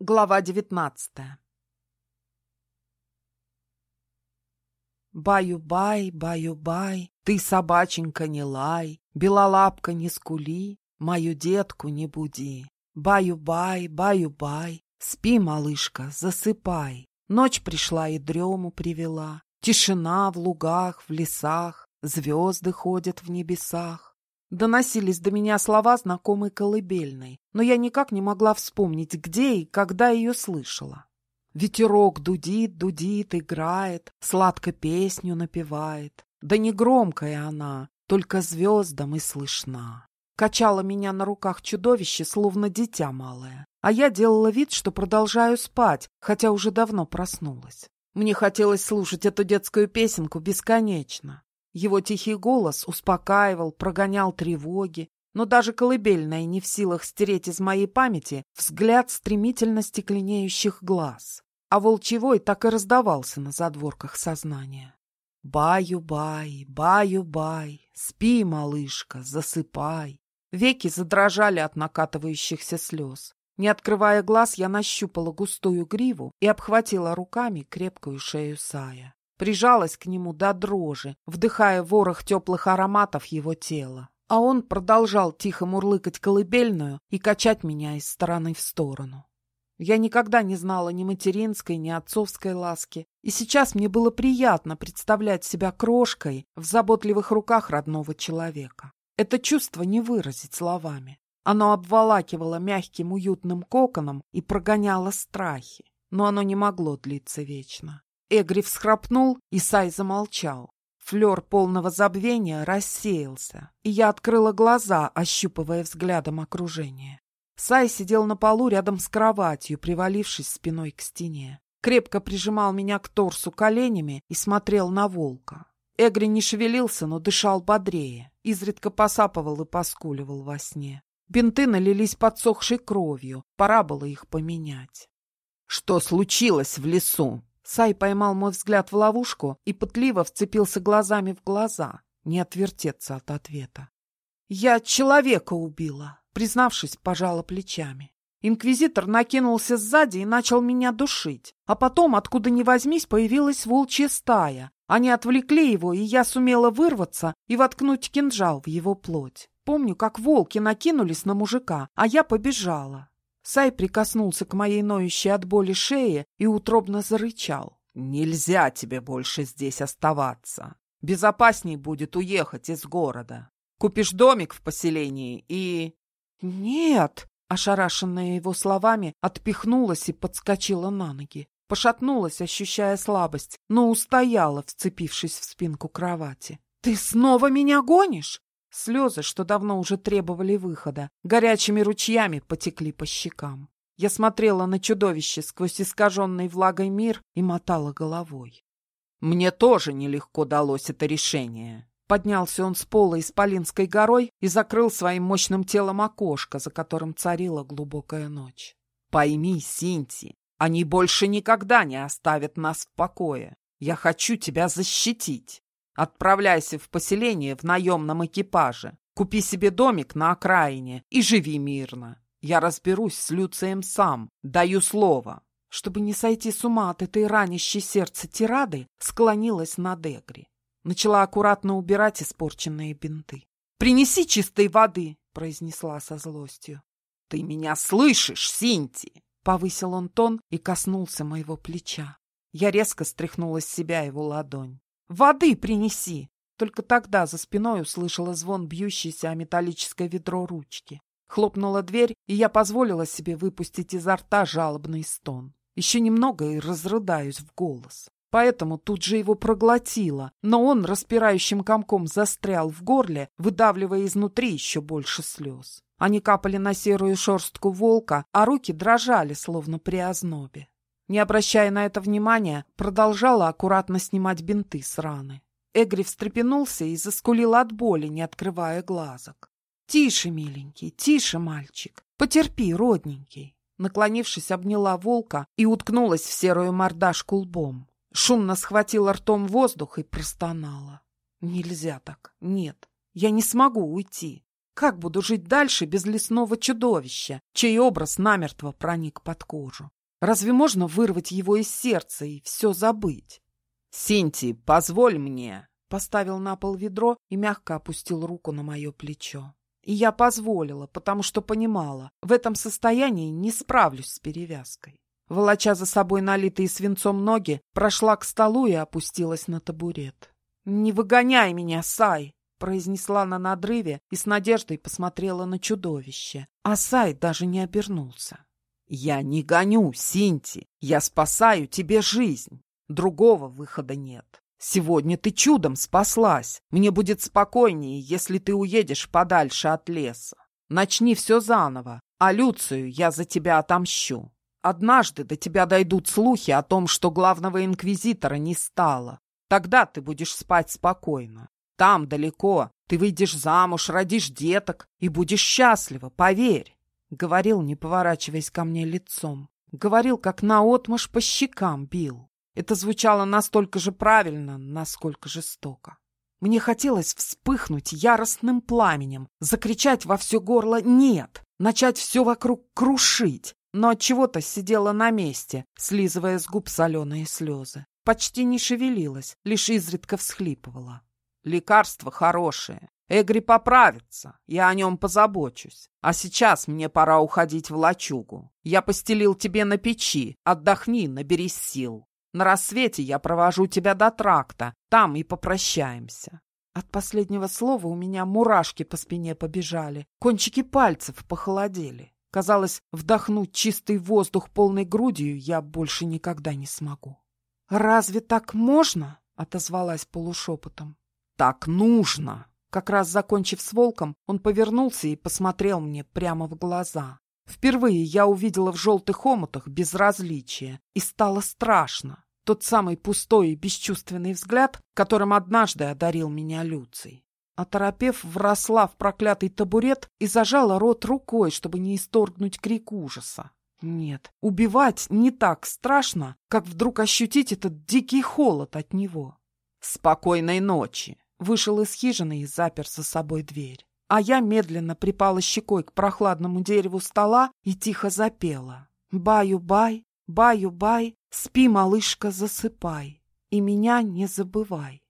Глава девятнадцатая Баю-бай, баю-бай, ты, собаченька, не лай, Белолапка, не скули, мою детку не буди. Баю-бай, баю-бай, спи, малышка, засыпай. Ночь пришла и дрему привела, Тишина в лугах, в лесах, Звезды ходят в небесах. Доносились до меня слова знакомой колыбельной, но я никак не могла вспомнить, где и когда ее слышала. Ветерок дудит, дудит, играет, сладко песню напевает. Да не громкая она, только звездам и слышна. Качало меня на руках чудовище, словно дитя малое. А я делала вид, что продолжаю спать, хотя уже давно проснулась. Мне хотелось слушать эту детскую песенку бесконечно. Его тихий голос успокаивал, прогонял тревоги, но даже колыбельная не в силах стереть из моей памяти взгляд стремительно стекленеющих глаз. А волчевой так и раздавался на задворках сознания. «Баю-бай, баю-бай, спи, малышка, засыпай». Веки задрожали от накатывающихся слез. Не открывая глаз, я нащупала густую гриву и обхватила руками крепкую шею Сая прижалась к нему до дрожи, вдыхая ворох теплых ароматов его тела. А он продолжал тихо мурлыкать колыбельную и качать меня из стороны в сторону. Я никогда не знала ни материнской, ни отцовской ласки, и сейчас мне было приятно представлять себя крошкой в заботливых руках родного человека. Это чувство не выразить словами. Оно обволакивало мягким уютным коконом и прогоняло страхи, но оно не могло длиться вечно. Эгри всхрапнул, и Сай замолчал. Флер полного забвения рассеялся, и я открыла глаза, ощупывая взглядом окружение. Сай сидел на полу рядом с кроватью, привалившись спиной к стене. Крепко прижимал меня к торсу коленями и смотрел на волка. Эгри не шевелился, но дышал бодрее, изредка посапывал и поскуливал во сне. Бинты налились подсохшей кровью, пора было их поменять. «Что случилось в лесу?» Сай поймал мой взгляд в ловушку и пытливо вцепился глазами в глаза, не отвертеться от ответа. «Я человека убила», — признавшись, пожала плечами. Инквизитор накинулся сзади и начал меня душить, а потом, откуда ни возьмись, появилась волчья стая. Они отвлекли его, и я сумела вырваться и воткнуть кинжал в его плоть. Помню, как волки накинулись на мужика, а я побежала. Сай прикоснулся к моей ноющей от боли шее и утробно зарычал. «Нельзя тебе больше здесь оставаться. Безопасней будет уехать из города. Купишь домик в поселении и...» «Нет!» — ошарашенная его словами, отпихнулась и подскочила на ноги. Пошатнулась, ощущая слабость, но устояла, вцепившись в спинку кровати. «Ты снова меня гонишь? Слезы, что давно уже требовали выхода, горячими ручьями потекли по щекам. Я смотрела на чудовище сквозь искаженный влагой мир и мотала головой. Мне тоже нелегко далось это решение. Поднялся он с пола исполинской горой и закрыл своим мощным телом окошко, за которым царила глубокая ночь. Пойми, Синти, они больше никогда не оставят нас в покое. Я хочу тебя защитить. Отправляйся в поселение в наемном экипаже. Купи себе домик на окраине и живи мирно. Я разберусь с Люцием сам, даю слово. Чтобы не сойти с ума от этой ранящей сердце тирады, склонилась над Эгри. Начала аккуратно убирать испорченные бинты. «Принеси чистой воды!» — произнесла со злостью. «Ты меня слышишь, Синти?» — повысил он тон и коснулся моего плеча. Я резко стряхнула с себя его ладонь. Воды принеси!» Только тогда за спиной услышала звон бьющейся о металлическое ведро ручки. Хлопнула дверь, и я позволила себе выпустить изо рта жалобный стон. Еще немного и разрыдаюсь в голос. Поэтому тут же его проглотила, но он распирающим комком застрял в горле, выдавливая изнутри еще больше слез. Они капали на серую шерстку волка, а руки дрожали, словно при ознобе. Не обращая на это внимания, продолжала аккуратно снимать бинты с раны. Эгри встрепенулся и заскулил от боли, не открывая глазок. «Тише, миленький, тише, мальчик. Потерпи, родненький». Наклонившись, обняла волка и уткнулась в серую мордашку лбом. Шумно схватила ртом воздух и простонала. «Нельзя так. Нет, я не смогу уйти. Как буду жить дальше без лесного чудовища, чей образ намертво проник под кожу? Разве можно вырвать его из сердца и все забыть? «Синти, позволь мне!» Поставил на пол ведро и мягко опустил руку на мое плечо. И я позволила, потому что понимала, в этом состоянии не справлюсь с перевязкой. Волоча за собой налитые свинцом ноги, прошла к столу и опустилась на табурет. «Не выгоняй меня, Сай!» произнесла на надрыве и с надеждой посмотрела на чудовище. А Сай даже не обернулся. «Я не гоню, Синти! Я спасаю тебе жизнь! Другого выхода нет. Сегодня ты чудом спаслась. Мне будет спокойнее, если ты уедешь подальше от леса. Начни все заново, а Люцию я за тебя отомщу. Однажды до тебя дойдут слухи о том, что главного инквизитора не стало. Тогда ты будешь спать спокойно. Там, далеко, ты выйдешь замуж, родишь деток и будешь счастлива, поверь. Говорил, не поворачиваясь ко мне лицом. Говорил, как наотмашь по щекам бил. Это звучало настолько же правильно, насколько жестоко. Мне хотелось вспыхнуть яростным пламенем, закричать во все горло «нет», начать все вокруг крушить, но от чего то сидела на месте, слизывая с губ соленые слезы. Почти не шевелилась, лишь изредка всхлипывала. Лекарство хорошее. Эгри поправится, я о нем позабочусь. А сейчас мне пора уходить в лачугу. Я постелил тебе на печи, отдохни, наберись сил. На рассвете я провожу тебя до тракта, там и попрощаемся. От последнего слова у меня мурашки по спине побежали, кончики пальцев похолодели. Казалось, вдохнуть чистый воздух полной грудью я больше никогда не смогу. «Разве так можно?» — отозвалась полушепотом. «Так нужно!» Как раз закончив с волком, он повернулся и посмотрел мне прямо в глаза. Впервые я увидела в желтых омутах безразличие, и стало страшно. Тот самый пустой и бесчувственный взгляд, которым однажды одарил меня Люций. Оторопев, вросла в проклятый табурет и зажала рот рукой, чтобы не исторгнуть крик ужаса. Нет, убивать не так страшно, как вдруг ощутить этот дикий холод от него. «Спокойной ночи!» Вышел из хижины и запер за собой дверь а я медленно припала щекой к прохладному дереву стола и тихо запела. «Баю-бай, баю-бай, спи, малышка, засыпай, и меня не забывай».